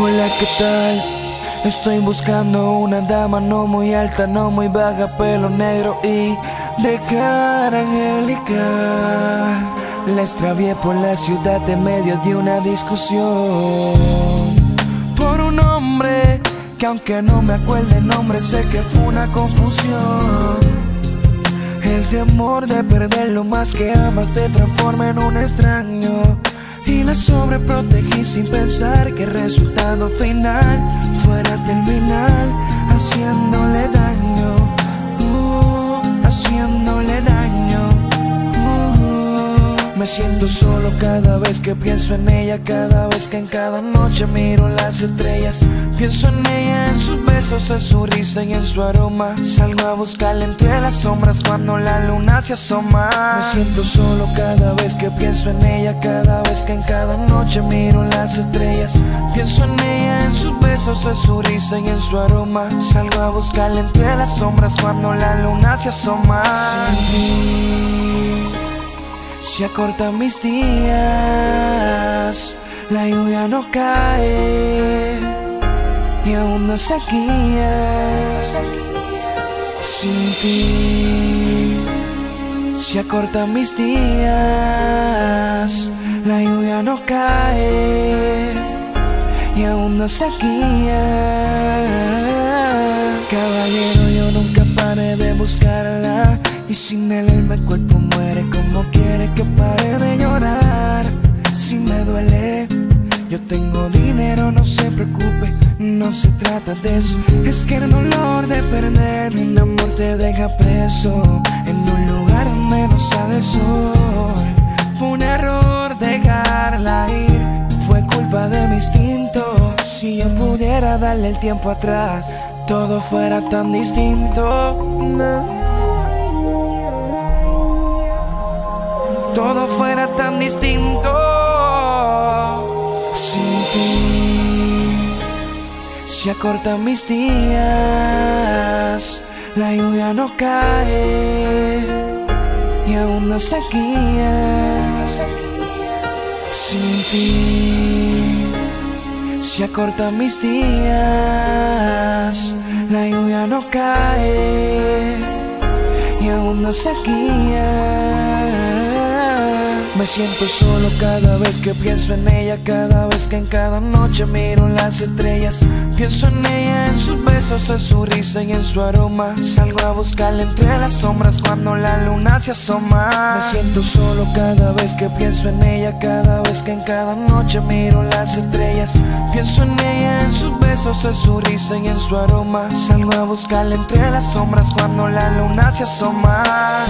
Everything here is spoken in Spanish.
Hola, ¿qué tal? Estoy buscando una dama no muy alta, no muy baja, pelo negro y de cara angelical. La extravié por la ciudad en medio de una discusión por un hombre que aunque no me acuerde el nombre sé que fue una confusión. El temor de perder lo más que amas te transforma en un extraño y la sobreprotegí sin pensar que el resultado final fuera terminal, haciéndole daño, siento solo cada vez que pienso en ella, cada vez que en cada noche miro las estrellas. Pienso en ella, en sus besos, en su risa y en su aroma. Salgo a buscarla entre las sombras cuando la luna se asoma. Me siento solo cada vez que pienso en ella, cada vez que en cada noche miro las estrellas. Pienso en ella, en sus besos, en su risa y en su aroma. Salgo a buscarla entre las sombras cuando la luna se asoma. Sin ti se acortan mis días, la lluvia no cae y aún no sequía. Sin ti se acortan mis días, la lluvia no cae y aún no sequía. Caballero, yo nunca paré de buscarla y sin él el cuerpo muere como quiere que pare de llorar. Si me duele, yo tengo dinero, no se preocupe, no se trata de eso. Es que el dolor de perder un amor te deja preso en un lugar donde no sale sol. Fue un error dejarla ir, fue culpa de mi instinto. Si yo pudiera darle el tiempo atrás, todo fuera tan distinto. No. Todo fuera tan distinto sin ti. Se acortan mis días, la lluvia no cae y aún no sequía. Sin ti se acortan mis días, la lluvia no cae y aún no sequía. Me siento solo cada vez que pienso en ella, cada vez que en cada noche miro las estrellas. Pienso en ella, en sus besos, en su risa y en su aroma. Salgo a buscarla entre las sombras cuando la luna se asoma. Me siento solo cada vez que pienso en ella, cada vez que en cada noche miro las estrellas. Pienso en ella, en sus besos, en su risa y en su aroma. Salgo a buscarla entre las sombras cuando la luna se asoma.